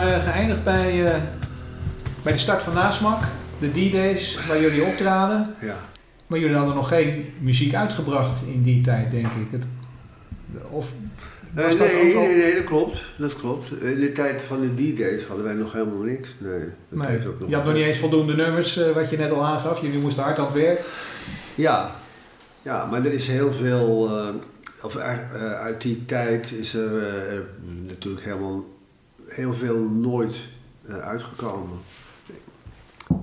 Waren geëindigd bij, eh, bij de start van Nasmak, de D-Days, waar jullie optraden. Ja. Maar jullie hadden nog geen muziek uitgebracht in die tijd, denk ik. Het, of Eh, nee, nee, nee, dat klopt. Dat klopt. In de tijd van de D-Days hadden wij nog helemaal niks. Nee, dat Nee, heeft ook nog je had nog niet eens voldoende nummers, eh, wat je net al aangaf. Jullie moesten hard aan het werk. Ja, ja maar er is heel veel, of uit die tijd is er natuurlijk helemaal heel veel nooit eh, uitgekomen.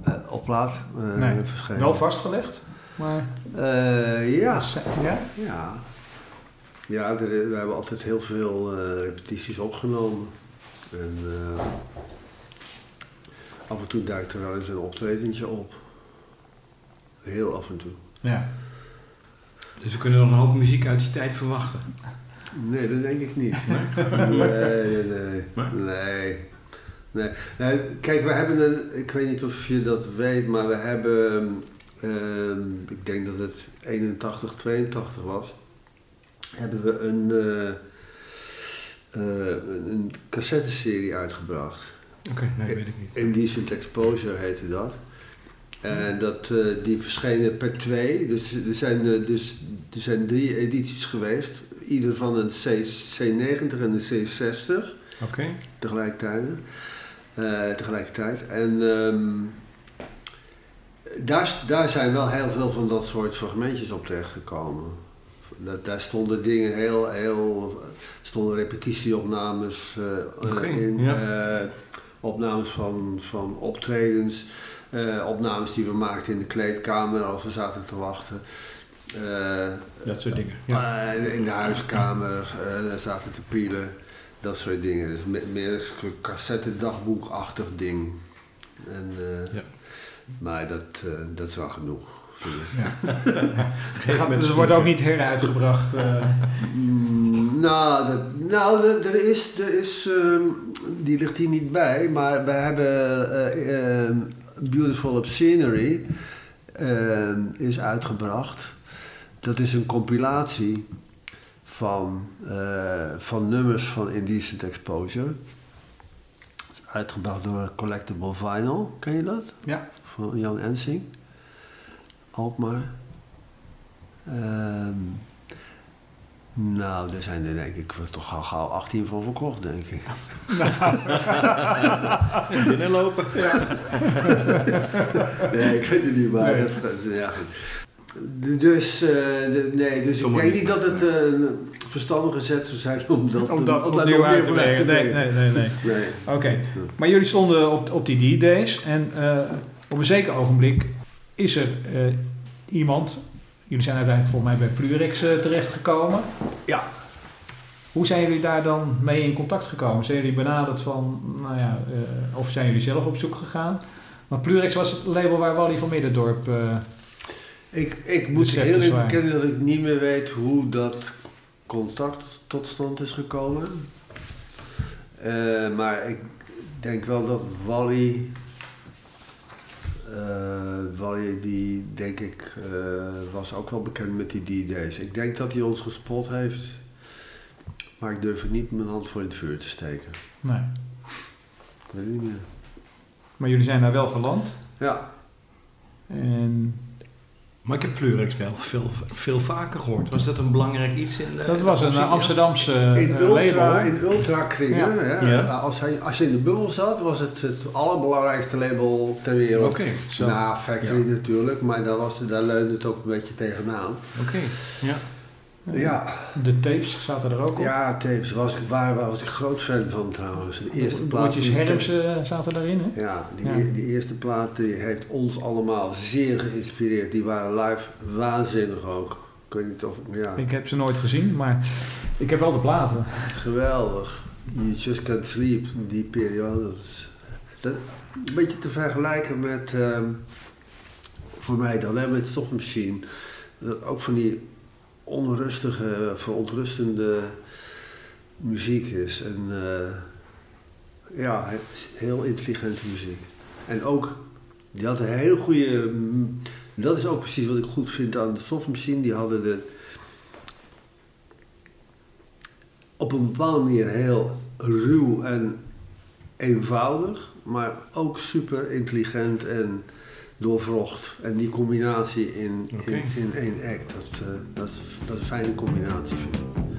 Eh, op plaat eh, Nee, verschenen. Wel vastgelegd, maar... Eh, ja, Ja? ja. Ja, er, we hebben altijd heel veel eh, repetities opgenomen. En eh, af en toe duikt er wel eens een optredentje op. Heel af en toe. Ja. Dus we kunnen nog een hoop muziek uit die tijd verwachten. Nee, dat denk ik niet. Nee, nee, nee. Nee. nee. Nee, Kijk, we hebben een, ik weet niet of je dat weet, maar we hebben, ehm, ik denk dat het 81, 82 was, hebben we een, eh eh, een, cassetteserie uitgebracht. Oké, nee, weet ik niet. Indecent Exposure heette dat. En dat, eh, die verschenen per twee. Dus er zijn, eh, dus, er zijn drie edities geweest. Ieder van een C, C90 en een C60 Oké. tegelijkertijd. Eh, tegelijkertijd. En ehm, daar, daar zijn wel heel veel van dat soort fragmentjes op terechtgekomen. Dat, daar stonden dingen heel, heel, stonden repetitieopnames eh, in, ja. eh, opnames van, van optredens, opnames die we maakten in de kleedkamer als we zaten te wachten. Eh, Dat soort dingen. Ja. eh, in de huiskamer eh, daar zaten te pielen, dat soort dingen. Dus me- meer een cassette-dagboekachtig ding. En, eh, Ja. Maar dat, eh, dat is wel genoeg. Ja. Dus het wordt ook niet heruitgebracht. eh. Mm, nou, dat, nou dat- er is, er is, ehm, die ligt hier niet bij, maar we hebben eh, ehm, Beautiful Scenery ehm, is uitgebracht. Dat is een compilatie van, eh, van nummers van Indecent Exposure. Uitgebracht door Collectible Vinyl, ken je dat? Ja. Van Jan Ensing. Alkmaar. Ehm, nou, daar zijn er denk ik toch al gauw 18 van verkocht, denk ik. Binnenlopen. nee, ik weet het niet, maar Nee. dat ja. Dus, eh, de- nee, dus ik maar denk niet. dat het eh, een verstandige zet zou zijn om dat, Om dat om opnieuw uit te leggen. Nee, nee, nee, nee. Nee. Oké, maar jullie stonden op, op die D-Days en eh, op een zeker ogenblik is er eh, iemand, jullie zijn uiteindelijk volgens mij bij Plurix eh, terechtgekomen. Ja. Hoe zijn jullie daar dan mee in contact gekomen? Zijn jullie benaderd van, nou ja, eh, of zijn jullie zelf op zoek gegaan? Want Plurix was het label waar Wally van Middendorp... Ik, ik moet heel zwaar. bekennen dat ik niet meer weet hoe dat contact tot stand is gekomen. Eh, maar ik denk wel dat Wally, eh, Wally die denk ik eh, was ook wel bekend met die D-Days. Ik denk dat hij ons gespot heeft, maar ik durf er niet mijn hand voor in het vuur te steken. nee. Ik weet niet meer. Maar jullie zijn daar wel geland. Ja, En Maar ik heb Pleurex wel veel, veel vaker gehoord. Was dat een belangrijk iets in de dat was een eh? Amsterdamse eh, in ultra, label. in ultra kringen, Ja. hè, Ja. Als, hij, als je in de bubbel zat, was het het allerbelangrijkste label ter wereld. Oké. Nou, Factory natuurlijk, maar daar, was, daar leunde het ook een beetje tegenaan. oké. Ja. Ja, De tapes zaten er ook op. ja tapes was ik, waar, waar was ik groot fan van trouwens. De eerste plaat. Broertjes die- Herms eh, zaten daarin, hè? Ja, die, Ja. die eerste plaat die heeft ons allemaal zeer geïnspireerd. Die waren live waanzinnig ook. Ik weet niet of ja, Ik heb ze nooit gezien, maar ik heb wel de platen. geweldig. You Just Can't Sleep, die periode. Dat is, dat, een beetje te vergelijken met, ehm, voor mij dan, hè, met Soft Machine. Dat ook van die onrustige, verontrustende muziek is. En eh, ja, he- heel intelligente muziek. En ook, die had een hele goede. Dat is ook precies wat ik goed vind aan de Soft Machine. Die hadden de. Op een bepaalde manier heel ruw en eenvoudig, maar ook super intelligent en doorvrocht. En die combinatie in, in, in één act, dat, eh, dat, is, dat is een fijne combinatie vind ik.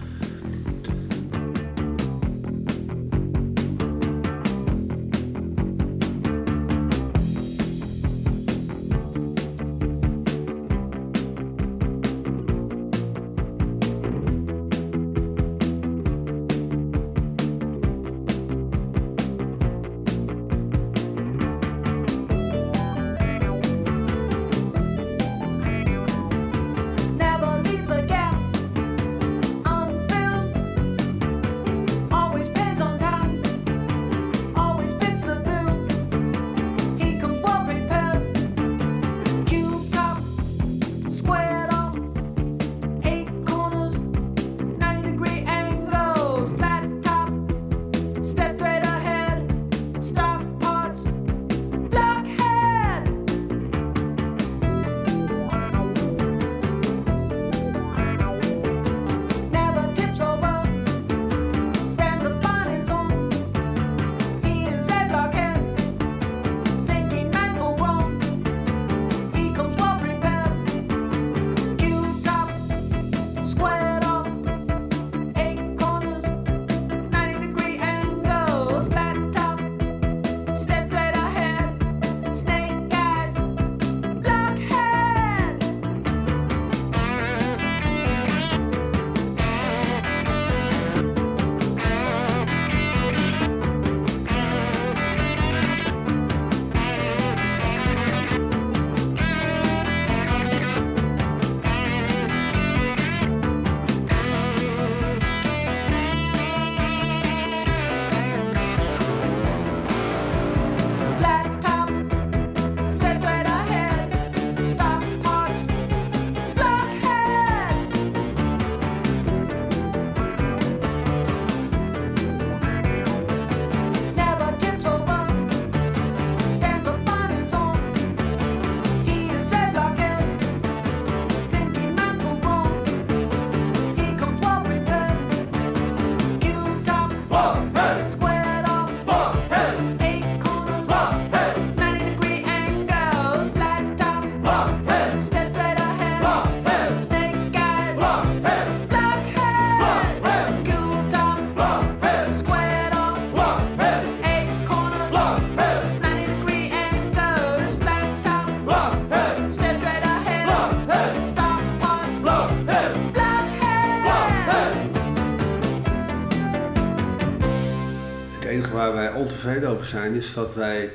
Wij ontevreden over zijn is dat wij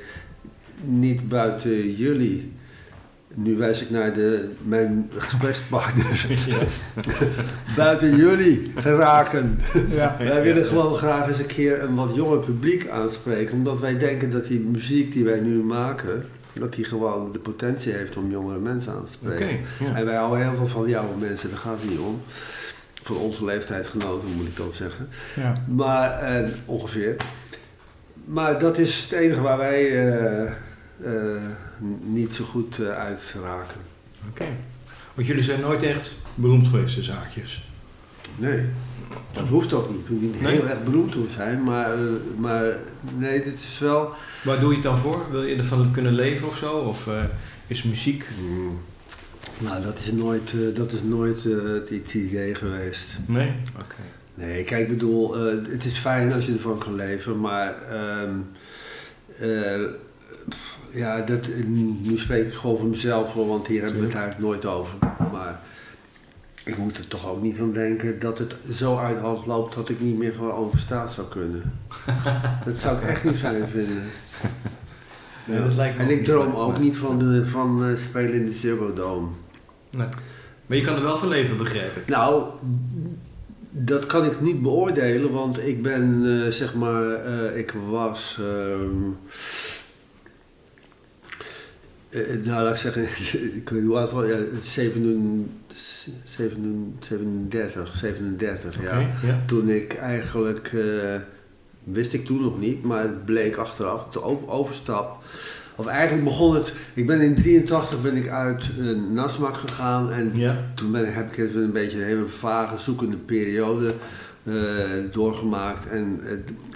niet buiten jullie, nu wijs ik naar de, mijn gesprekspartners, buiten jullie geraken. Ja. Wij willen gewoon graag eens een keer een wat jonger publiek aanspreken, omdat wij denken dat die muziek die wij nu maken, dat die gewoon de potentie heeft om jongere mensen aan te spreken. ja. En wij houden heel veel van jouw mensen, daar gaat het niet om. Van onze leeftijdsgenoten moet ik dat zeggen. Ja. Maar eh, ongeveer. Maar dat is het enige waar wij eh, eh, niet zo goed eh, uit raken. Oké. Want jullie zijn nooit echt beroemd geweest, de zaakjes. Nee, dat hoeft ook niet. We niet Nee? heel erg beroemd te zijn, maar, maar nee, dit is wel. Waar doe je het dan voor? Wil je ervan kunnen leven of zo? Of is muziek? Nou, dat is nooit, dat is nooit het, het idee geweest. Nee? Oké. Nee, kijk, ik bedoel, eh, het is fijn als je ervan kan leven, maar ehm, eh, ja, dat, nu spreek ik gewoon voor mezelf, hoor, want hier hebben we het eigenlijk nooit over. Maar ik moet er toch ook niet aan denken dat het zo uit de hand loopt dat ik niet meer gewoon over straat zou kunnen. dat zou ik echt niet fijn vinden. Nee, dat lijkt me en ik droom ook niet van, de, van eh, spelen in de Zero Dome. Nee. Maar je kan er wel van leven, begrijp ik. Nou, dat kan ik niet beoordelen, want ik ben, eh, zeg maar, eh, ik was, ehm, eh, nou laat ik zeggen, ik weet niet hoe oud was, ja, 37, 37, 37 ja. Ja. Toen ik eigenlijk, wist ik toen nog niet, maar het bleek achteraf, de overstap. Of eigenlijk begon het, ik ben in 83 ben ik uit eh, Nasmak gegaan en Ja. toen ben, heb ik even een beetje een hele vage, zoekende periode eh, doorgemaakt. En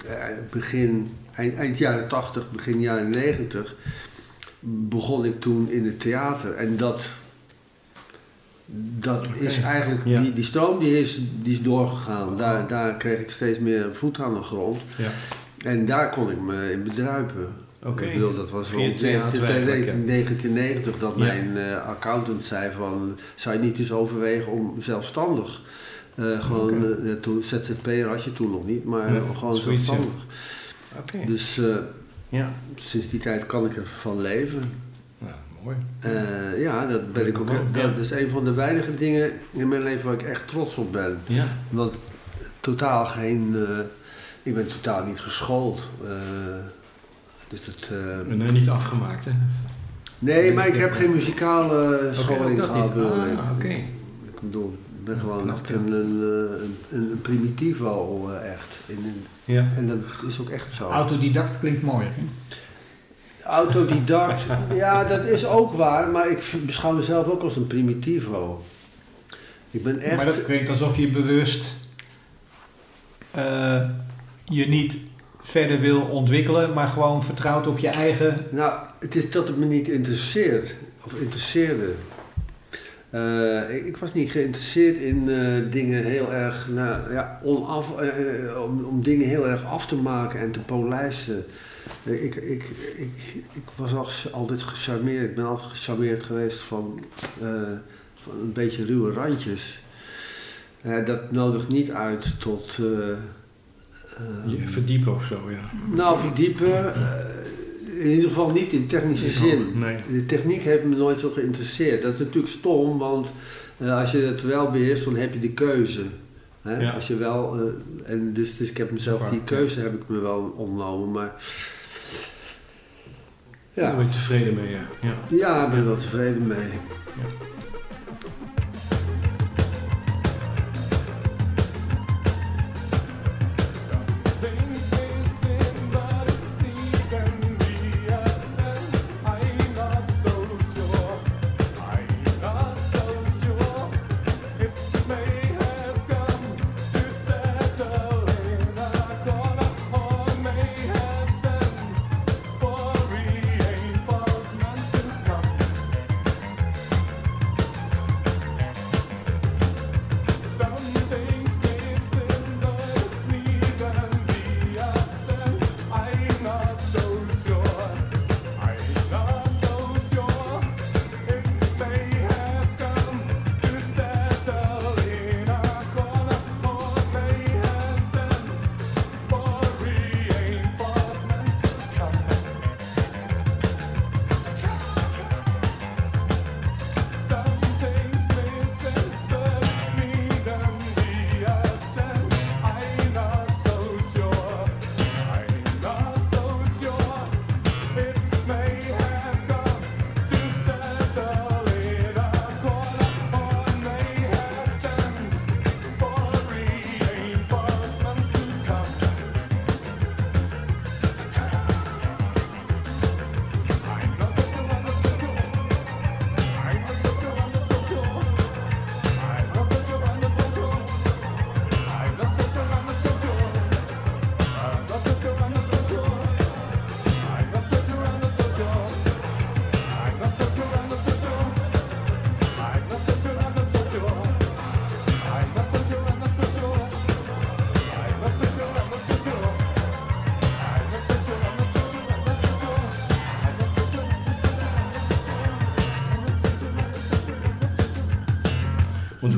eh, begin, eind, eind jaren 80, begin jaren 90 begon ik toen in het theater. En dat, dat is eigenlijk, Ja. die, die stroom die is, die is doorgegaan. Daar, daar kreeg ik steeds meer voet aan de grond. Ja. En daar kon ik me in bedruipen. Oké. Ik bedoel, dat was rond theater eigenlijk, ja. 1990 dat Ja. mijn eh, accountant zei van... zou je niet eens overwegen om zelfstandig... eh, gewoon, Oké. eh, toen, ZZP'er had je toen nog niet, maar gewoon ja. zelfstandig. Dus Ja. sinds die tijd kan ik ervan leven. Nou, mooi. Ja, dat ben ik ook. Ja. Dat is een van de weinige dingen in mijn leven waar ik echt trots op ben. Ja. Want totaal geen... ik ben totaal niet geschoold. Eh, dus dat... eh, En eh, niet afgemaakt, hè? Nee, maar ik heb geen muzikale scholing ook dat gehad. Ah, oké. Ik bedoel, ik ben gewoon Knap, echt ja. een, een, een, een primitivo, eh, echt. In, een- Ja. en dat is ook echt zo. Autodidact klinkt mooi. Hè? Autodidact, ja, dat is ook waar, maar ik beschouw mezelf ook als een primitivo. Ik ben echt... Maar dat klinkt alsof je bewust eh, je niet verder wil ontwikkelen, maar gewoon vertrouwt op je eigen. Nou, het is dat het me niet interesseert. Of interesseerde. Eh, ik, was niet geïnteresseerd in eh, dingen heel erg, nou, ja, eh, om, om dingen heel erg af te maken en te polijsten. Ik, ik, ik, ik was al, altijd gecharmeerd, ik ben altijd gecharmeerd geweest van, van een beetje ruwe randjes. Dat nodigt niet uit tot... eh, Je verdiepen of zo, ja. nou, verdiepen. eh, in ieder geval niet in technische zin. Nee. De techniek heeft me nooit zo geïnteresseerd. Dat is natuurlijk stom, want eh, als je het wel beheerst, dan heb je de keuze. Hè? Ja. Als je wel, en dus, dus ik heb mezelf, die ja. keuze heb ik me wel ontnomen. Maar Daar ja, ben je tevreden mee, ja. ja. ja, ik ben wel tevreden mee. For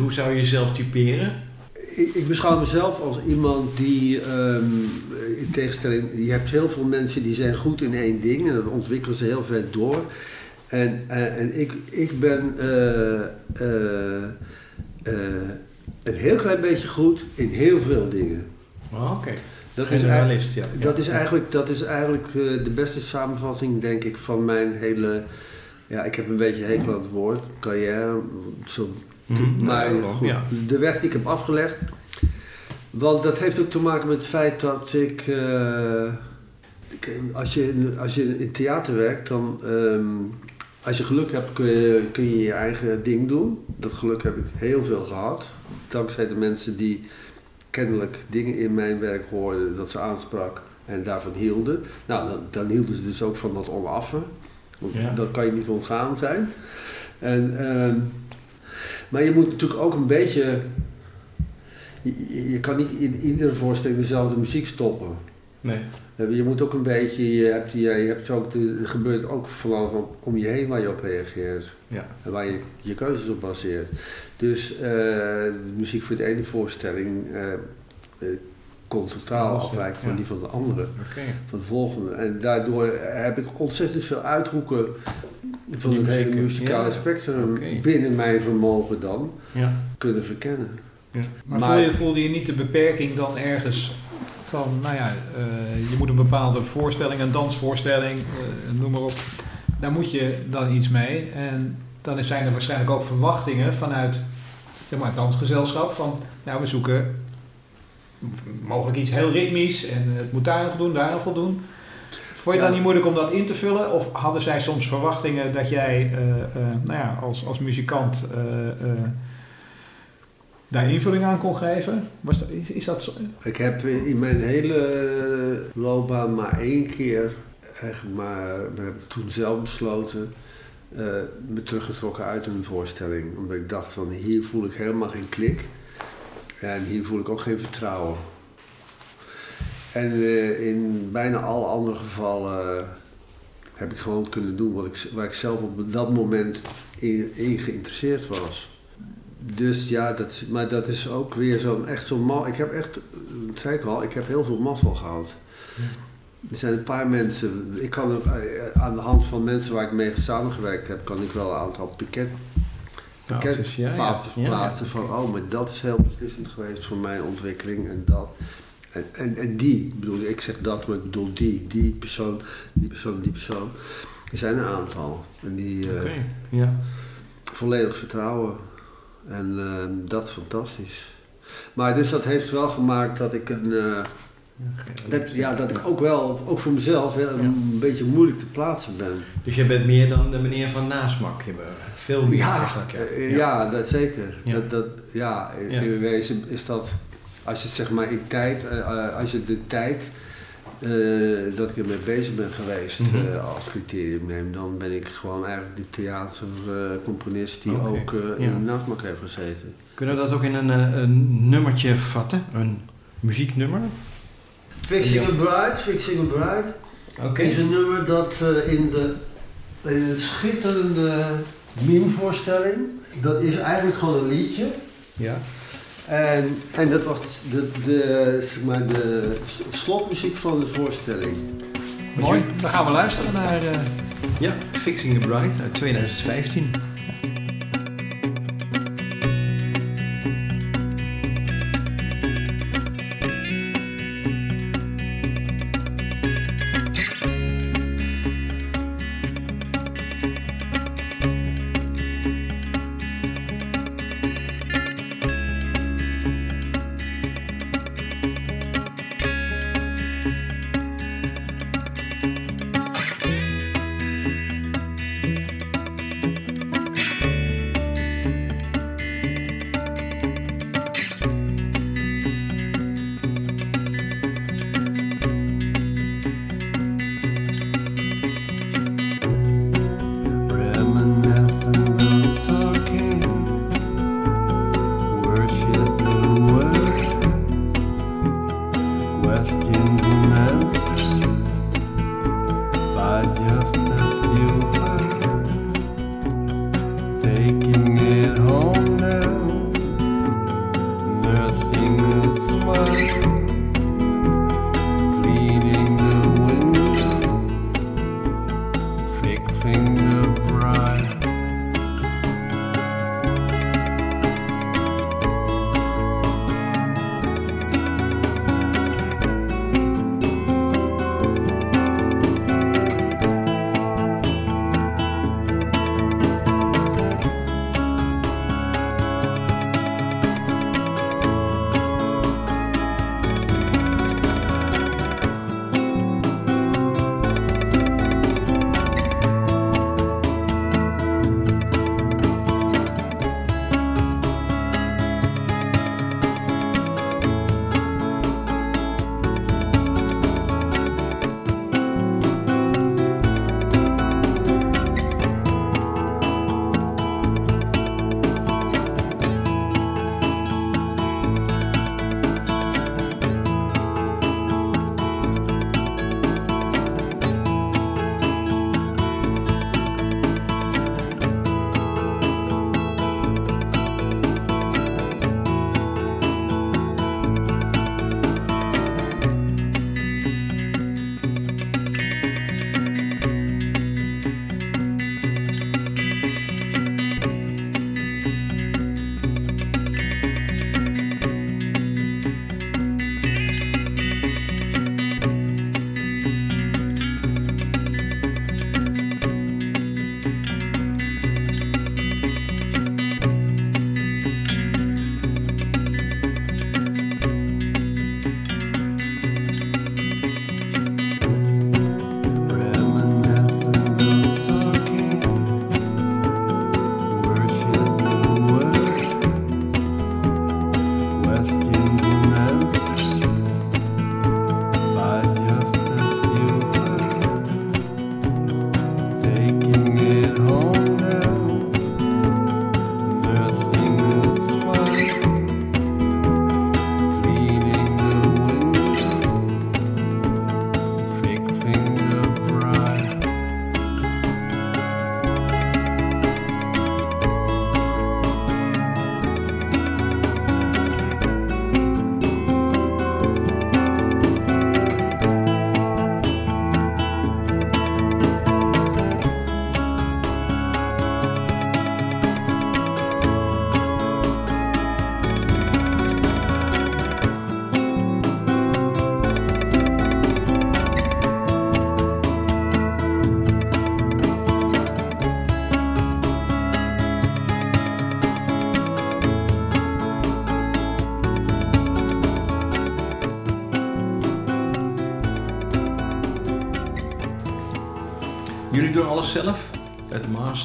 hoe zou je jezelf typeren? Ik, ik beschouw mezelf als iemand die, ehm, in tegenstelling, je hebt heel veel mensen die zijn goed in één ding en dat ontwikkelen ze heel ver door. En, eh, en ik, ik ben eh, eh, een heel klein beetje goed in heel veel dingen. Oh, Oké. Dat is, Generalist, ja. dat is eigenlijk, dat is eigenlijk de beste samenvatting, denk ik, van mijn hele. Ja, ik heb een beetje hekel aan het woord, carrière. Zo, Mhm. maar Ja, goed, ja. de weg die ik heb afgelegd. Want dat heeft ook te maken met het feit dat ik. eh, ik- als, je, in- als je in theater werkt, dan. ehm, als je geluk hebt, kun je, kun je je eigen ding doen. Dat geluk heb ik heel veel gehad. Dankzij de mensen die kennelijk dingen in mijn werk hoorden dat ze aansprak en daarvan hielden. Nou, dan, dan hielden ze dus ook van dat onaffe. Want Ja. dat kan je niet ontgaan zijn. En, ehm, maar je moet natuurlijk ook een beetje. Je, kan niet in iedere voorstelling dezelfde muziek stoppen. Nee. Eh, Je moet ook een beetje, je hebt, je, hebt ook er gebeurt ook van alles om, je heen waar je op reageert. Ja. En waar je je keuzes op baseert. Dus eh, de muziek voor de ene voorstelling eh, totaal afwijken van die van de andere, van de volgende. En daardoor heb ik ontzettend veel uithoeken van die het hele muzikale ja. spectrum binnen mijn vermogen dan Ja. kunnen verkennen. Maar, Maar- voelde, je, voelde je niet de beperking dan ergens van, nou ja, eh, je moet een bepaalde voorstelling, een dansvoorstelling, eh, noem maar op. Daar moet je dan iets mee. En dan zijn er waarschijnlijk ook verwachtingen vanuit zeg maar, het dansgezelschap van, nou we zoeken mogelijk iets heel ritmisch en het moet daar aan voldoen, daar aan voldoen. Vond je het dan niet moeilijk om dat in te vullen? Of hadden zij soms verwachtingen dat jij eh, eh, nou ja, als, als muzikant eh, eh, daar invulling aan kon geven? Was dat, is, is dat zo? Ik heb in mijn hele loopbaan maar één keer, echt maar, we hebben toen zelf besloten, eh, me teruggetrokken uit een voorstelling. Omdat ik dacht van hier voel ik helemaal geen klik. En hier voel ik ook geen vertrouwen. En eh, in bijna alle andere gevallen heb ik gewoon kunnen doen wat ik, waar ik zelf op dat moment in, in geïnteresseerd was. Dus ja, dat, maar dat is ook weer zo'n echt zo'n mal. Ik heb echt, dat zei ik al, ik heb heel veel mazzel gehad. Er zijn een paar mensen, ik kan eh, aan de hand van mensen waar ik mee samengewerkt heb, kan ik wel een aantal Paaltjes, ja, plaatsen Ja, ja. plaatsen van, oh, maar dat is heel beslissend geweest voor mijn ontwikkeling en dat. En, en, en die, ik bedoel, ik zeg dat, maar ik bedoel die, die persoon, die persoon, die persoon. Er zijn een aantal. En die eh, Oké. Ja. volledig vertrouwen. En eh, dat is fantastisch. Maar dus dat heeft wel gemaakt dat ik een. eh, dat, ja, dat ik ook wel, ook voor mezelf, hè, een beetje moeilijk te plaatsen ben. Dus je bent meer dan de meneer van Nasmak. Je veel meer eigenlijk. hè? eh, ja. dat zeker. Ja. Dat, dat, ja, in, Ja. wezen is dat, als je zeg maar in tijd, eh, eh, als je de tijd dat ik ermee bezig ben geweest Mhm. als criterium neem, dan ben ik gewoon eigenlijk de theatercomponist die ook ja. in de nachtmak heeft gezeten. Kunnen we dat ook in een, een nummertje vatten? Een muzieknummer? Fixing a Bride, Fixing a Bride. Oké. is een nummer dat eh, in, de, in een schitterende meme-voorstelling, dat is eigenlijk gewoon een liedje. Ja. En, en dat was de, de, zeg maar de slotmuziek van de voorstelling. Mooi, dan gaan we luisteren naar... eh, Ja, Fixing the Bride uit 2015.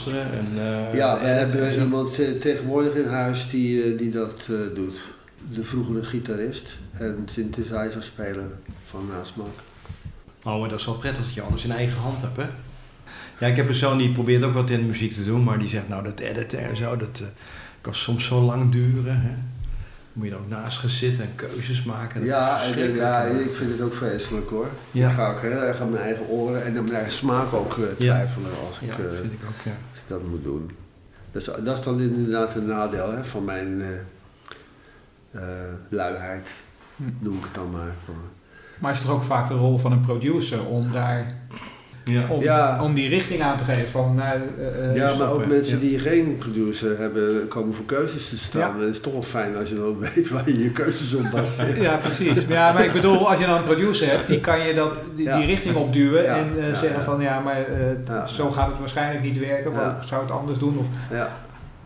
Masteren en... eh, Ja, we editen en hebben iemand tegenwoordig in huis die, eh, die dat eh, doet. De vroegere gitarist en synthesizer-speler van Nasmak. Oh, maar dat is wel prettig dat je alles in eigen hand hebt, hè? Ja, ik heb een zoon die probeert ook wat in de muziek te doen, maar die zegt nou dat editen en zo, dat eh, kan soms zo lang duren, hè? Moet je er ook naast gaan zitten en keuzes maken. Dat Ja, is en, ja, ik vind het ook vreselijk hoor. Ja. Ik ga ook heel erg aan mijn eigen oren en aan mijn eigen smaak ook Ja. twijfelen als ik, Ja, eh, dat vind ik ook, ja. als ik dat moet doen. Dus, dat is dan inderdaad een nadeel hè, van mijn eh eh, luiheid, Hm. noem ik het dan maar. Maar is het toch ook vaak de rol van een producer om daar Ja. om, Ja. om die richting aan te geven van nou, eh, eh, ja, maar ook mensen ja. die geen producer hebben, komen voor keuzes te staan. Ja. Het is toch wel fijn als je dan weet waar je je keuzes op baseert. Ja, precies. Ja, maar ik bedoel, als je dan een producer hebt, die kan je dat, die, Ja. die richting opduwen Ja, en eh, ja, zeggen ja. van ja, maar eh, zo gaat het waarschijnlijk niet werken, ik zou het anders doen. Of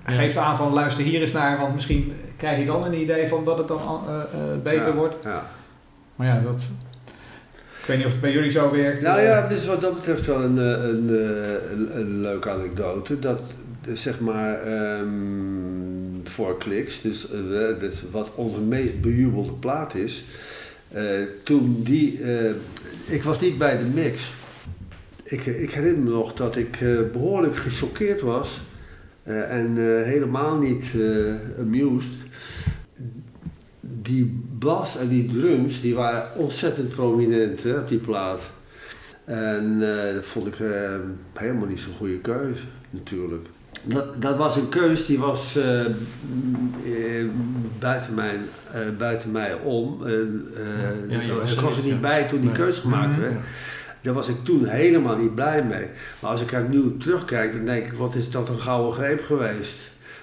geeft aan van luister hier eens naar, want misschien krijg je dan een idee van dat het dan eh, eh, beter Ja. wordt. Ja. Maar ja, dat, ik weet niet of het bij jullie zo werkt. Nou eh. ja, het is wat dat betreft wel een, eh, een, eh, een, een leuke anekdote. Dat zeg maar ehm, voor kliks, dus, dus wat onze meest bejubelde plaat is. toen die, ik was niet bij de mix. Ik, ik herinner me nog dat ik eh, behoorlijk gechoqueerd was en helemaal niet amused. Die bas en die drums, die waren ontzettend prominent hè, op die plaat. En eh, dat vond ik eh, helemaal niet zo'n goede keuze, natuurlijk. Dat, dat was een keus die was eh, buiten, mijn, buiten mij om. Ja, ik was er niet, ja. bij toen die Nee. keuze gemaakt Mhm. werd. Daar was ik toen helemaal niet blij mee. Maar als ik er nu terugkijk, dan denk ik, wat is dat een gouden greep geweest.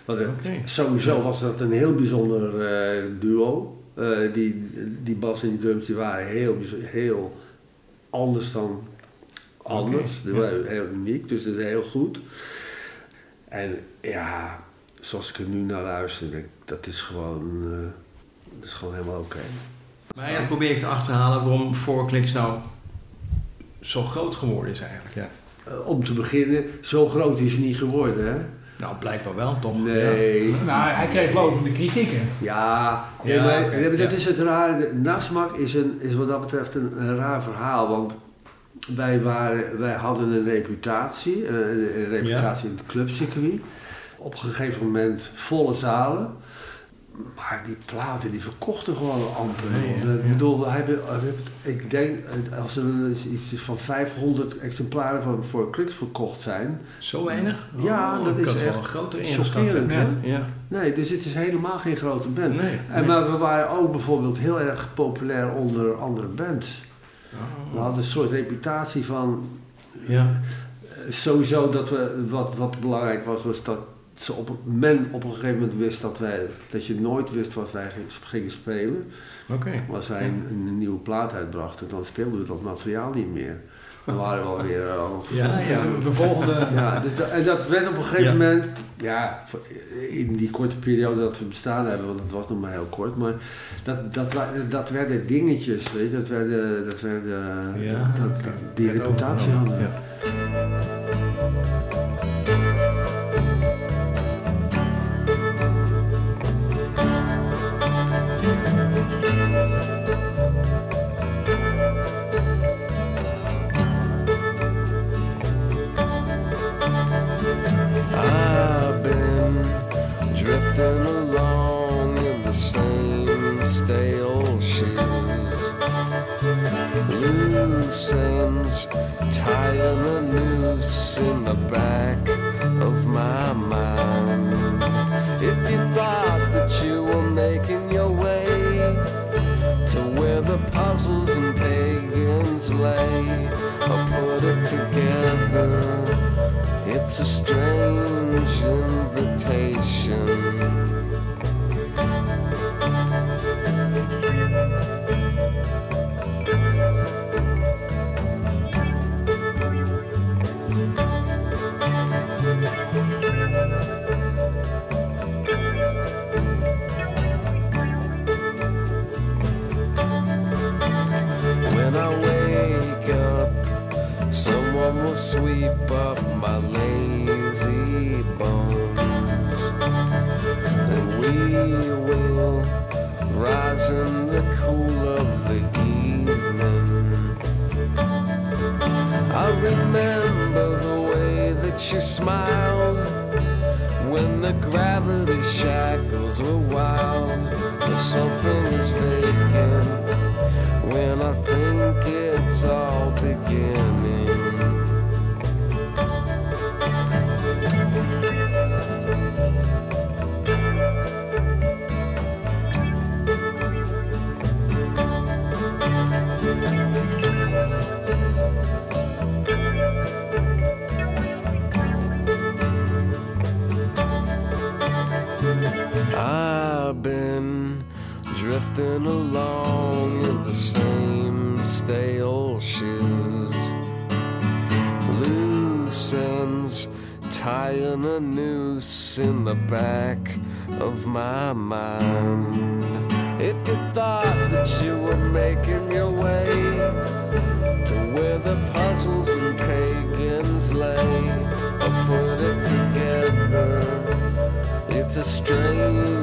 Want Oké. sowieso was dat een heel bijzonder eh, duo. Eh, die, die bas en die drums die waren heel, heel anders dan anders. Die ja. heel uniek, dus dat is heel goed. En ja, zoals ik er nu naar luister, denk dat is gewoon, eh, dat is gewoon helemaal oké. Maar ja, probeer ik te achterhalen waarom Fourclicks nou zo groot geworden is eigenlijk. Ja. Eh, om te beginnen, zo groot is hij niet geworden, hè? Nou, blijkbaar wel, toch? Nee. Nou, hij kreeg lovende kritieken. Ja, nee, Ja, maar, dat ja. is het rare. Nasmak is, een, is wat dat betreft een, een raar verhaal. Want wij, waren, wij hadden een reputatie, eh, een, een reputatie in het clubcircuit. Op een gegeven moment volle zalen. Maar die platen die verkochten gewoon amper. Nee, ja, ik bedoel, we hebben, we hebben het- ik denk eh, als er iets van 500 exemplaren van voor Clicks verkocht zijn. Zo weinig? Ja, dat ik is echt een grotere chockerend, inschatting. hè? Ja. Nee, dus het is helemaal geen grote band. Nee. En nee. maar we waren ook bijvoorbeeld heel erg populair onder andere bands. We Oh. hadden een soort reputatie van. Ja. eh, Sowieso dat we. Wat, wat belangrijk was, was dat ze op, een- men op een gegeven moment wist dat wij. dat je nooit wist wat wij ging- gingen spelen. Oké. Maar als wij een, een nieuwe plaat uitbrachten, dan speelden we dat materiaal niet meer. Dan waren we alweer. al- Ja, ja. De volgende. Ja, dus dat, en dat werd op een gegeven Ja. moment, ja, in die korte periode dat we bestaan hebben, want dat was nog maar heel kort, maar dat, dat, dat werden dingetjes, weet je, dat werden, dat werden Ja, dat, die reputatie hadden. Ja. Bye. You smiled when the gravity shackles were wild. There's something is drifting along in the same stale shoes. Loose ends tying a noose in the back of my mind. If you thought that you were making your way to where the puzzles and pagans lay, or put it together. It's a strange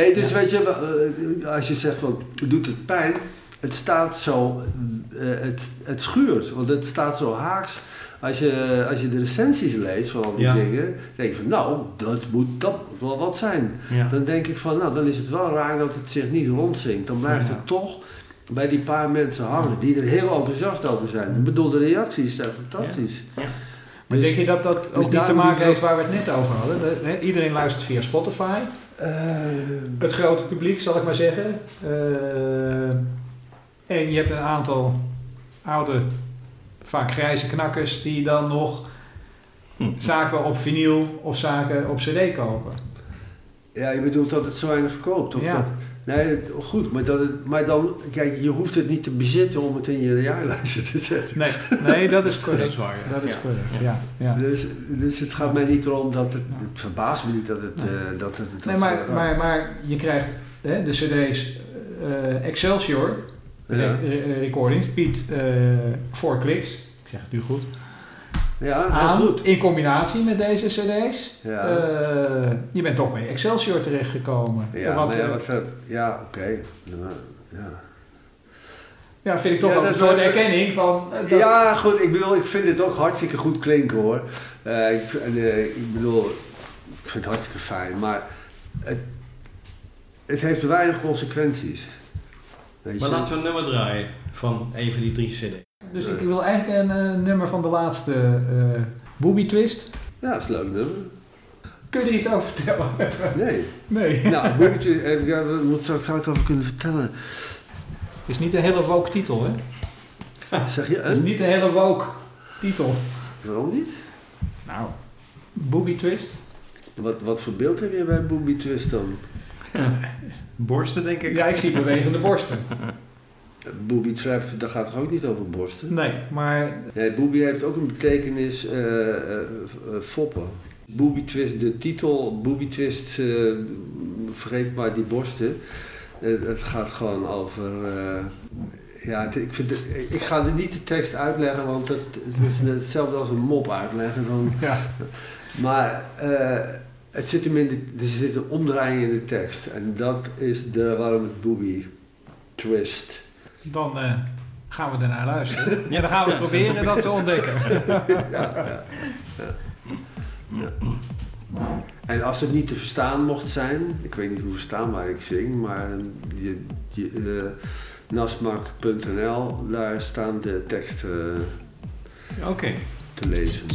Nee, dus weet je, eh, als je zegt van, doet het pijn? Het staat zo, eh, het, het schuurt, want het staat zo haaks. Als je, als je de recensies leest van al die Ja. dingen, denk je van, nou, dat moet, dat moet wel wat zijn. Ja. Dan denk ik van, nou, dan is het wel raar dat het zich niet rondzinkt. Dan blijft het toch bij die paar mensen hangen die er heel enthousiast over zijn. Ik bedoel, de reacties zijn fantastisch. Maar Dus- denk je dat dat ook dus niet te maken heeft waar we het net over hadden? Iedereen luistert via Spotify. Eh, Het grote publiek, zal ik maar zeggen. Eh, en je hebt een aantal oude, vaak grijze knakkers die dan nog zaken op vinyl of zaken op cd kopen. ja, je bedoelt dat het zo weinig verkoopt? Of Ja. dat, nee, goed, maar, dat het, maar dan, kijk, je hoeft het niet te bezitten om het in je jaarlijstje te zetten. Nee, nee dat is Dat correct. is waar. ja. Dat is Ja. correct, ja. ja. Dus, dus het gaat mij niet erom dat het, het verbaast me niet dat het, Nee. eh, dat het, dat Nee, maar, maar, maar je krijgt hè, de cd's eh, Excelsior Ja. re- re- recordings, Piet eh voor kliks, ik zeg het nu goed, Ja, heel aan goed. in combinatie met deze cd's. Ja, Eh, je bent toch bij Excelsior terechtgekomen. ja, Want, ja, wat, dat- ja oké. Ja, ja. ja, vind ik toch dat- een soort erkenning van... eh, dat- Ja, goed, ik bedoel, ik vind dit ook hartstikke goed klinken hoor. Eh, ik, en, eh, ik bedoel, ik vind het hartstikke fijn, maar het, het heeft weinig consequenties. Maar laten we een nummer draaien van een van die drie cd's. Dus ik wil eigenlijk een eh, nummer van de laatste eh Booby Twist. Ja, dat is een leuk nummer. Kun je er iets over vertellen? Nee. Nee. nou, moet je, eh, ja, wat zou ik het over kunnen vertellen? Het is niet een hele woke titel, hè? Zeg je Het is niet een hele woke titel. Waarom niet? Nou, Booby Twist. Wat, wat voor beeld heb je bij Booby Twist dan? Borsten, denk ik. Ja, ik zie bewegende borsten. Booby Trap, dat gaat toch ook niet over borsten? Nee, maar Nee, booby heeft ook een betekenis eh, eh, foppen. Booby Twist, de titel Booby Twist, eh, vergeet maar die borsten. Het, het gaat gewoon over. ja, het- ik, vind het- ik ga er niet de tekst uitleggen, want het, het is net hetzelfde als een mop uitleggen. Dan, Ja. maar het zit hem in de, er zit een omdraaiing in de tekst. En dat is de, waarom het booby twist. Dan eh, gaan we ernaar luisteren. Ja, dan gaan we proberen dat te ontdekken. ja, ja, ja. Ja. En als het niet te verstaan mocht zijn, ik weet niet hoe verstaanbaar ik zing, maar je, je, eh, nasmak.nl, daar staan de teksten Oké. te lezen.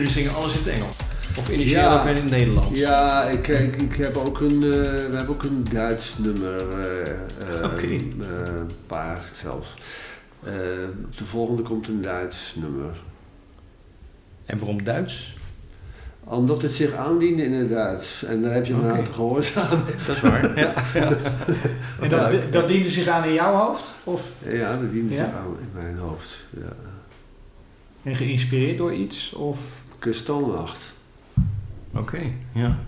Jullie zingen alles in het Engels? Of initieel Ja. ook in het Nederlands? Ja, ik, ik, ik heb ook een, eh, we hebben ook een Duits nummer. eh, eh, Oké. eh, een paar zelfs. Eh, de volgende komt een Duits nummer. En waarom Duits? Omdat het zich aandiende in het Duits. En daar heb je me Oké. aan te gehoorzamen. Dat is waar. ja. En dat, dat diende zich aan in jouw hoofd? Of Ja, dat diende Ja? zich aan in mijn hoofd. Ja. en geïnspireerd door iets? Of Kristalnacht. Oké, ja.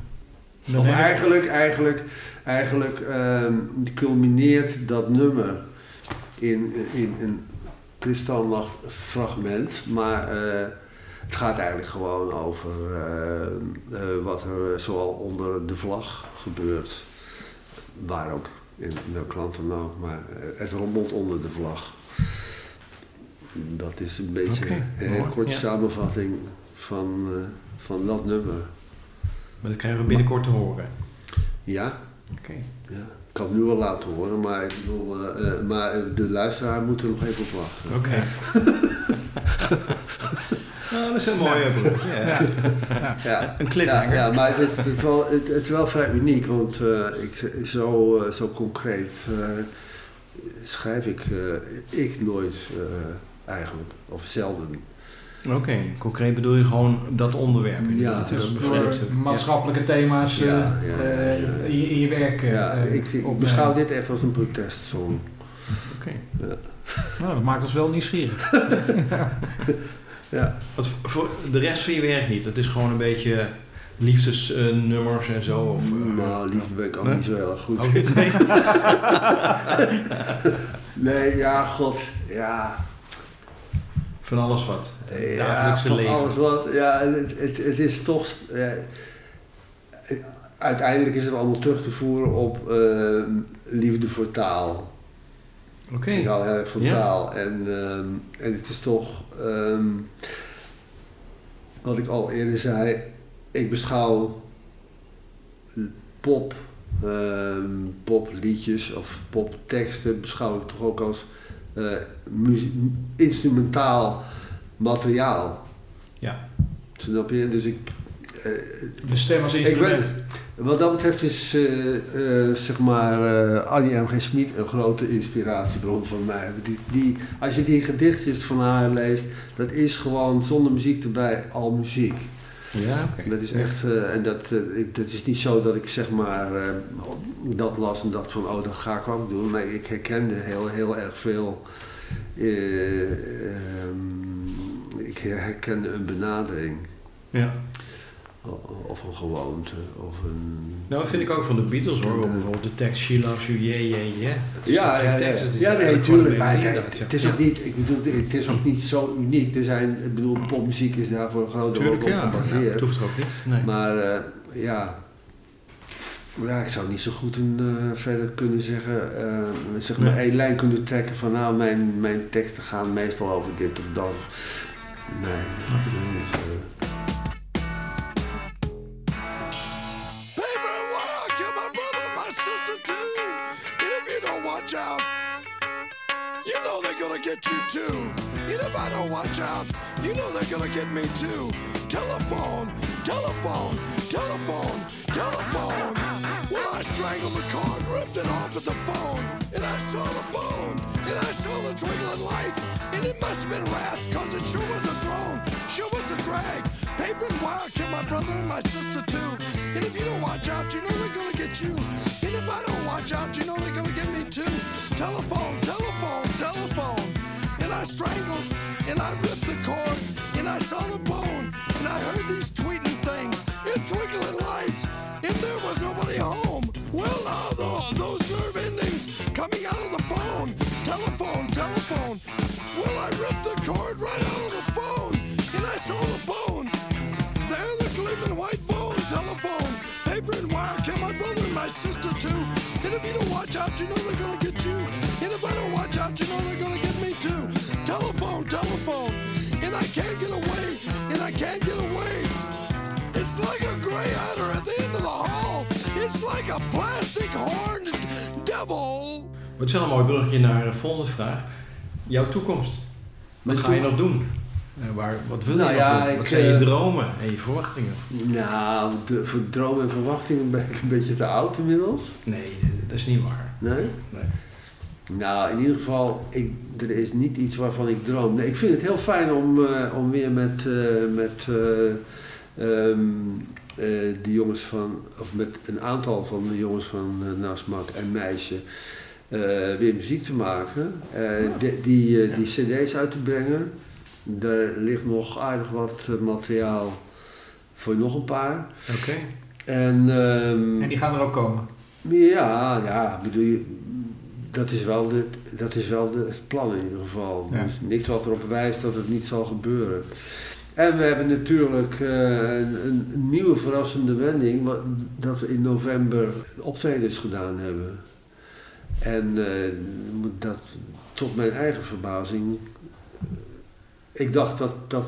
Of eigenlijk, eigenlijk, eigenlijk ehm, culmineert dat nummer in, in een kristalnacht fragment. Maar eh, het gaat eigenlijk gewoon over eh, eh, wat er zoal onder de vlag gebeurt. Waar ook, in welk land dan ook. Maar eh, het rommelt onder de vlag. Dat is een beetje een korte ja. samenvatting van, eh, van dat nummer. Maar dat krijgen we binnenkort te horen. Ja, Oké. Ja, ik kan het nu wel laten horen, maar, ik bedoel, eh, eh, maar de luisteraar moet er nog even op wachten. Oké. nou, dat is een mooie brug. Ja. Ja, Een cliffhanger. Ja, ja maar het is, het, is wel, het, het is wel vrij uniek, want eh, ik, zo, zo concreet eh, schrijf ik, eh, ik nooit eh, eigenlijk, of zelden. Oké, concreet bedoel je gewoon dat onderwerp inderdaad. Ja, dus dus maatschappelijke thema's eh, Ja, ja, eh, ja, ja. In, je, in je werk eh, ja, eh, ik, ik beschouw dit echt als een protestsong. Oké. Nou, dat maakt ons wel nieuwsgierig. Ja, Wat voor de rest van je werk niet? Het is gewoon een beetje liefdesnummers en zo? Of, eh, nou, liefde ben ik ook Nee? niet zo heel erg goed. Oh, nee. Nee, ja, god, ja. Van alles wat. Het Ja, dagelijkse van leven. Alles wat, ja, het, het, het is toch. eh, uiteindelijk is het allemaal terug te voeren op eh, liefde voor taal. Oké. Ik hou heel erg van Ja. taal. En, ehm, en het is toch. ehm, wat ik al eerder zei. Ik beschouw pop. ehm, popliedjes of popteksten beschouw ik toch ook als eh, instrumentaal materiaal. Ja. Snap je? Dus ik, eh, De stem als ik instrument. ben, wat dat betreft is eh, eh, zeg maar eh, Annie M. G. Smit een grote inspiratiebron van mij. Die, die, als je die gedichtjes van haar leest, dat is gewoon zonder muziek erbij al muziek. Ja. Dat is echt, eh, en dat, eh, ik, dat is niet zo dat ik zeg maar eh, dat las en dacht van, oh dat ga ik ook doen. Maar ik herkende heel, heel erg veel. eh, ehm, ik herkende een benadering. Ja. Of een gewoonte, of een... Nou, dat vind ik ook van de Beatles hoor. Bijvoorbeeld de tekst She Loves You, yeah, yeah, yeah. Het tekst, het is ja, nee, tuurlijk. Maar ja. het is Ja. ook niet, ik bedoel, het is ook niet zo uniek. Er zijn, ik bedoel, popmuziek is daar voor een Tuurlijk, op ja. ja. gebaseerd. Het hoeft ook niet. Nee. Maar eh, ja, ja, ik zou niet zo goed een, eh, verder kunnen zeggen, eh, zeg maar Nee. één lijn kunnen trekken van nou, mijn, mijn teksten gaan meestal over dit of dat. Nee, dat is, get you too. And if I don't watch out, you know they're gonna get me too. Telephone, telephone, telephone, telephone. Well, I strangled the cord, ripped it off at the phone. And I saw the bone, and I saw the twinkling lights. And it must have been rats, cause it sure was a drone, sure was a drag. Paper and wire killed my brother and my sister too. And if you don't watch out, you know they're gonna get you. And if I don't watch out, you know they're gonna get me too. Telephone, I strangled, and I ripped the cord, and I saw the bone, and I heard these tweeting things, and twinkling lights, and there was nobody home. Well, now tho- those nerve endings coming out of the bone. Telephone, telephone. Well, I ripped the cord right out of the phone, and I saw the bone. There, the gleaming white bone telephone. Paper and wire kill my brother and my sister too. And if you don't watch out, you know they're gonna get you. And if I don't watch out, you know they're gonna. Telephone, telephone. And I can't get away, and I can't get away. It's like a gray adder at the end of the hall. It's like a plastic horned devil. Het is wel een mooi bruggetje naar de volgende vraag. Jouw toekomst. Wat ga je nog doen? Eh, waar, wat wil Nou je ja, nog doen? ik, Wat zijn je eh, dromen en je verwachtingen? Nou, de, voor dromen en verwachtingen ben ik een beetje te oud inmiddels. Nee, dat is niet waar. Nee? Nee. Nou, in ieder geval, ik, er is niet iets waarvan ik droom. Nee, ik vind het heel fijn om, eh, om weer met, eh, met eh, ehm, eh, de jongens van, of met een aantal van de jongens van uh, Nasmak en Meisje weer muziek te maken. De- die, die cd's uit te brengen. Daar ligt nog aardig wat materiaal voor nog een paar. Oké. En, ehm, En die gaan er ook komen. ja, ja, bedoel je, dat is wel, de, dat is wel de, het plan in ieder geval. Ja. Dus niks wat erop wijst dat het niet zal gebeuren. En we hebben natuurlijk eh, een, een nieuwe verrassende wending, wat, dat we in november optredens gedaan hebben. En eh, dat tot mijn eigen verbazing, ik dacht dat, dat,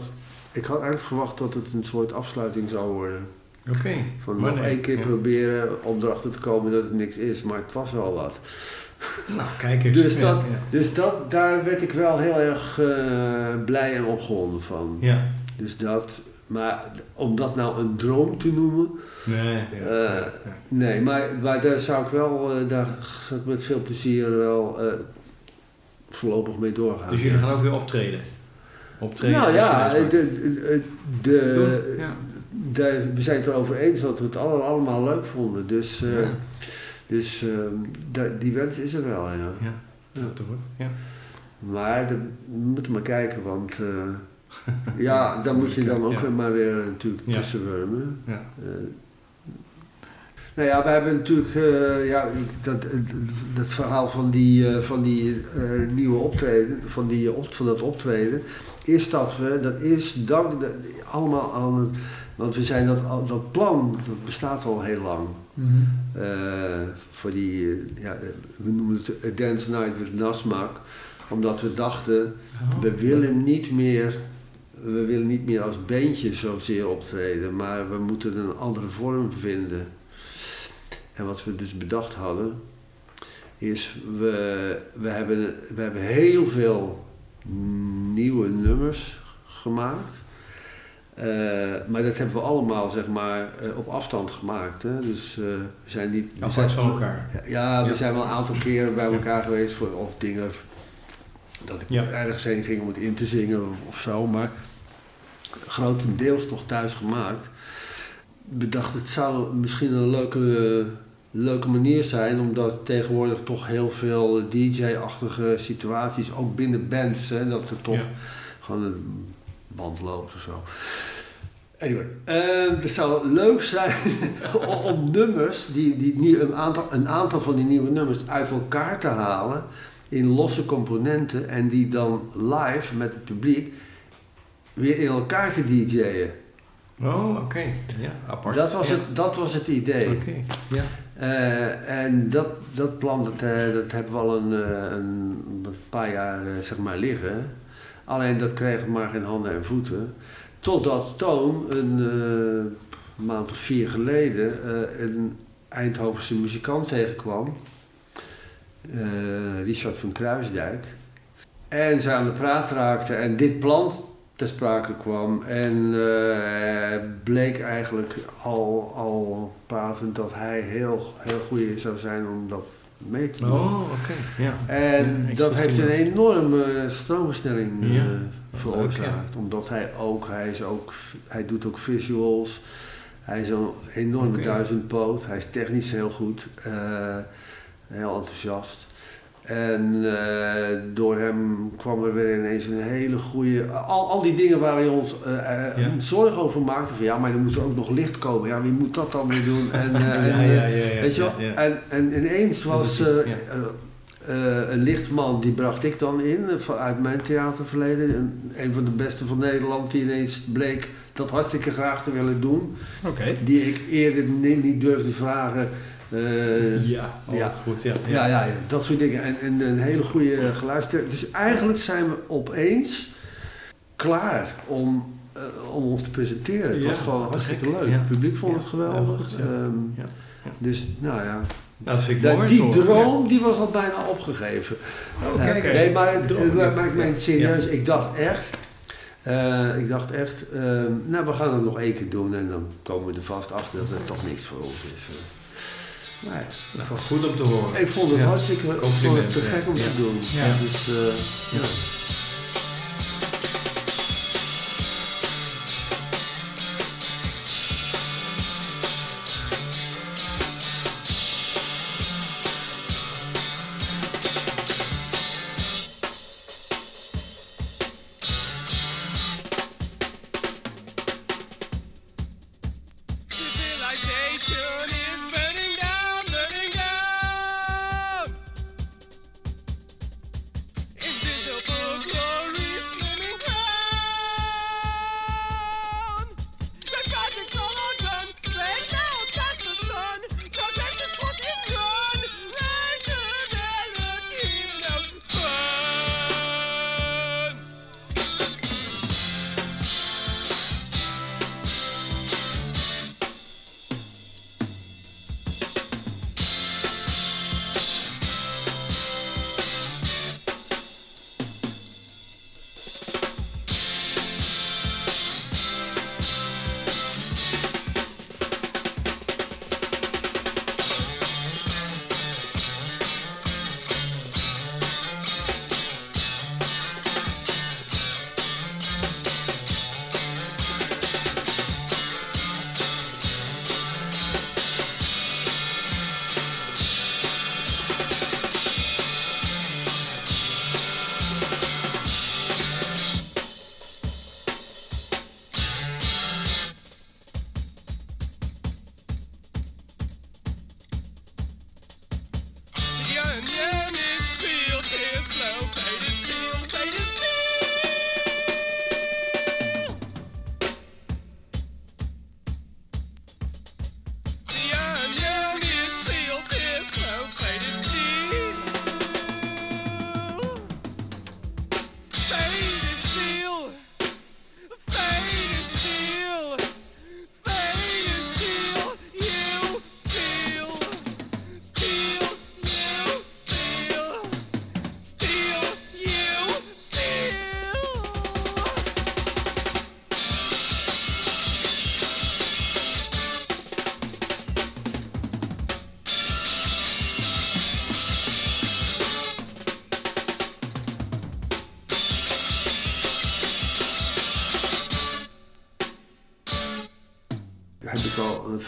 ik had eigenlijk verwacht dat het een soort afsluiting zou worden. Oké. Van nog nee, één keer ja. proberen om erachter te komen dat het niks is, maar het was wel wat. Nou, kijk eens. Dus dat-. Dus dat, daar werd ik wel heel erg eh, blij en opgewonden van. Ja. Dus dat, maar om dat nou een droom te noemen, Nee. ja, Eh, ja, nee, maar, maar daar zou ik wel, eh, daar zou ik met veel plezier wel voorlopig mee doorgaan. Dus jullie gaan ook weer optreden? Optreden? nou ja, de, de. Ja. we zijn het erover eens dat we het alle- allemaal leuk vonden. Dus, Ja. Dus eh, da- die wens is er wel, ja. Ja. Ja. Toch? Ja. Maar we moeten maar kijken, want eh, ja, dan moet je dan ook Ja. weer maar weer natuurlijk Ja. tussenwurmen. Ja. Eh, nou ja, we hebben natuurlijk eh, ja, dat, dat verhaal van die, eh, van die eh, nieuwe optreden, van, die, op, van dat optreden, is dat we, dat is dank allemaal aan het, want we zijn dat, dat plan, dat bestaat al heel lang. Eh, voor die, eh, ja, eh, we noemen het A Dance Night with Nasmak, omdat we dachten, Oh. we willen niet meer, we willen niet meer als bandje zozeer optreden, maar we moeten een andere vorm vinden. En wat we dus bedacht hadden, is we, we, hebben, we hebben heel veel nieuwe nummers gemaakt. Eh, maar dat hebben we allemaal zeg maar eh, op afstand gemaakt. Hè? Dus eh, we zijn niet. we zijn- van elkaar. ja, we Ja. zijn wel een aantal keren bij elkaar geweest voor of dingen dat ik ergens heen ging om het in te zingen of, of zo, maar grotendeels toch thuis gemaakt. We dachten het zou misschien een leuke, leuke manier zijn, omdat tegenwoordig toch heel veel DJ-achtige situaties, ook binnen bands, hè, dat er toch gewoon een band loopt of zo. Anyway, eh, het zou leuk zijn om nummers, die, die, nieuw- een, aantal, een aantal van die nieuwe nummers uit elkaar te halen in losse componenten en die dan live met het publiek weer in elkaar te DJ'en. Oh, oké. Ja, apart. Dat was, Ja. het, dat was het idee. Oké. Ja. Eh, en dat, dat plan dat, eh, dat hebben we al een, eh, een, een paar jaar zeg maar liggen. Alleen dat kreeg maar geen handen en voeten. Totdat Toon een eh, maand of vier geleden eh, een Eindhovense muzikant tegenkwam. eh, Richard van Kruisdijk. En ze aan de praat raakte en dit plan ter sprake kwam. En bleek eigenlijk al, al pratend dat hij heel, heel goed zou zijn om dat mee te doen. Oh, oké. Ja. En Ja, dat heeft een enorme stroomversnelling eh, Ja. veroorzaakt. Omdat hij ook, hij is ook, hij doet ook visuals. Hij is een enorme duizendpoot. Hij is technisch heel goed. eh, heel enthousiast. En eh, door hem kwam er weer ineens een hele goede. Al, al die dingen waar we ons eh, eh, Ja. zorgen over maakten. Van ja, maar er moet ook nog licht komen. Ja, wie moet dat dan weer doen? En, eh, Ja, en, ja, eh, ja, ja, Weet je wel? En, en ineens was eh, eh, eh, een lichtman, die bracht ik dan in eh, vanuit mijn theaterverleden. Een, een van de beste van Nederland, die ineens bleek dat hartstikke graag te willen doen. Die ik eerder ni- niet durfde vragen. Eh, Ja, ja. goed. Ja. ja, ja, ja, dat soort dingen. En, en een hele goede geluidster. Dus eigenlijk zijn we opeens klaar om, eh, om ons te presenteren. Het was gewoon hartstikke leuk. Het publiek vond het geweldig. Goed. Ehm. Dus nou ja, Nou, dat vind ik mooi. die droom die was al bijna opgegeven. Oh, kijk nee, maar, Droom, maar, ik meen het serieus. Ik dacht echt, Eh, ik dacht echt, ehm, nou we gaan het nog één keer doen en dan komen we er vast achter dat het toch niks voor ons is. Nee, het was Goed om te horen. ik vond het Ja. hartstikke ik vond het Compliment, te gek om te doen. Ja. Dus, eh, ja.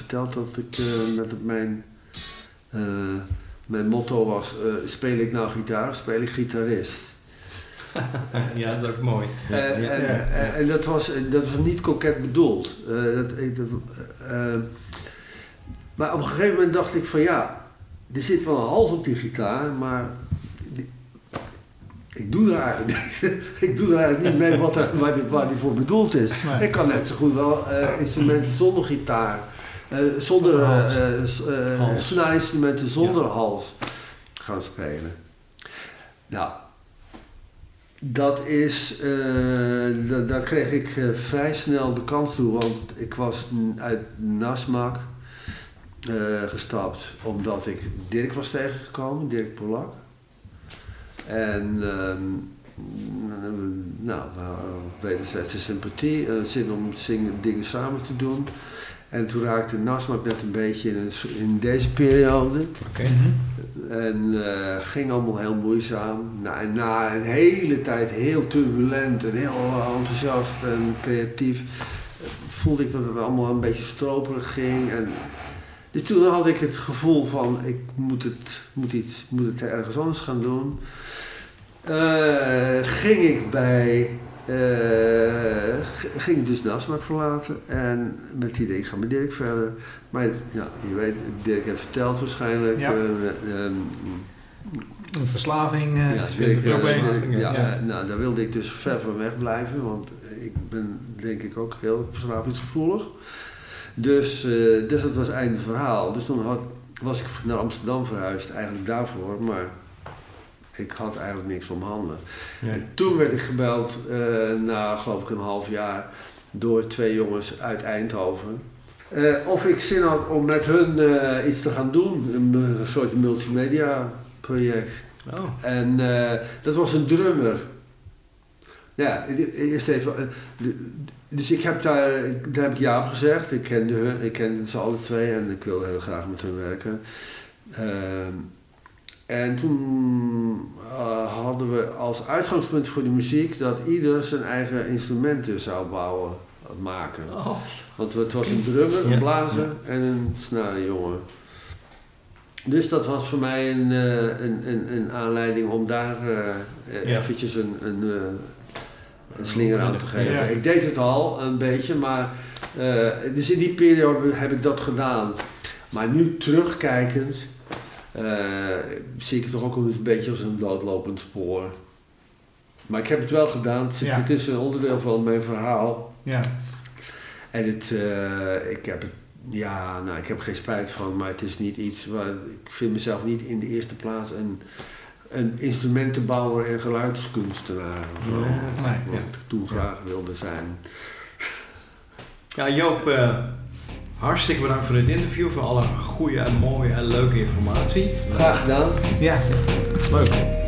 Verteld dat ik eh, met het mijn, eh, mijn motto was, eh, speel ik nou gitaar of speel ik gitarist? ja, dat is ook mooi. Eh, Ja. en, Ja. en- en dat was, dat was niet koket bedoeld. Eh, dat, maar op een gegeven moment dacht ik van ja, er zit wel een hals op die gitaar, maar ik doe er eigenlijk niet, ik doe er eigenlijk niet mee wat er, waar, die, waar die voor bedoeld is. Nee. Ik kan net zo goed wel eh, instrumenten zonder gitaar, zonder eh, Hals. eh, eh, Hals. snaarinstrumenten zonder hals gaan spelen. Nou, dat is, eh, da- daar kreeg ik eh, vrij snel de kans toe, want ik was uit Nasmak eh, gestapt omdat ik Dirk was tegengekomen, Dirk Polak. En ehm, nou, wederzijdse sympathie, eh, zin om zingen, dingen samen te doen. En toen raakte Nasmak net een beetje in, een in deze periode. Oké. En eh, ging allemaal heel moeizaam. Nou, en na een hele tijd heel turbulent en heel enthousiast en creatief, voelde ik dat het allemaal een beetje stroperig ging. En, dus toen had ik het gevoel van, ik moet het, moet iets, moet het ergens anders gaan doen. Eh, ging ik bij, eh, ging ik dus Nasmak verlaten en met het idee, ik ga met Dirk verder. Maar ja, je weet, Dirk heeft verteld waarschijnlijk. Ja. eh, ehm, Een verslaving. eh, ja, Dirk. Dirk, ja, Ja. nou, daar wilde ik dus ver van weg blijven, want ik ben denk ik ook heel verslavingsgevoelig. Dus, eh, dus dat was het einde verhaal. Dus toen had, was ik naar Amsterdam verhuisd, eigenlijk daarvoor, maar ik had eigenlijk niks om handen. Ja. En toen werd ik gebeld, eh, na geloof ik een half jaar, door twee jongens uit Eindhoven. Eh, of ik zin had om met hun eh, iets te gaan doen, een, een soort multimedia project. Oh. En dat was een drummer. Ja, eerst even. Dus ik heb daar, daar heb ik ja op gezegd. Ik kende hun, ik kende ze alle twee en ik wilde heel graag met hun werken. En toen eh, hadden we als uitgangspunt voor de muziek dat ieder zijn eigen instrumenten zou bouwen, maken. Oh. Want het was een drummer, een blazer en een snarenjongen. Dus dat was voor mij een, eh, een, een, een aanleiding om daar eh, eh, Ja. eventjes een, een, eh, een slinger aan te geven. Ja. Ik deed het al een beetje, maar eh, dus in die periode heb ik dat gedaan. Maar nu terugkijkend eh, zie ik het toch ook een beetje als een doodlopend spoor. Maar ik heb het wel gedaan. Het, zit- Ja. het is een onderdeel van mijn verhaal. Ja, En het, eh, ik heb het, ja, nou, ik heb er geen spijt van, maar het is niet iets waar, ik vind mezelf niet in de eerste plaats een, een instrumentenbouwer en geluidskunstenaar. Of zo, Nee, nee. wat ik toen graag wilde zijn. Ja, Joop, eh, hartstikke bedankt voor dit interview, voor alle goede en mooie en leuke informatie. Graag gedaan. ja. leuk.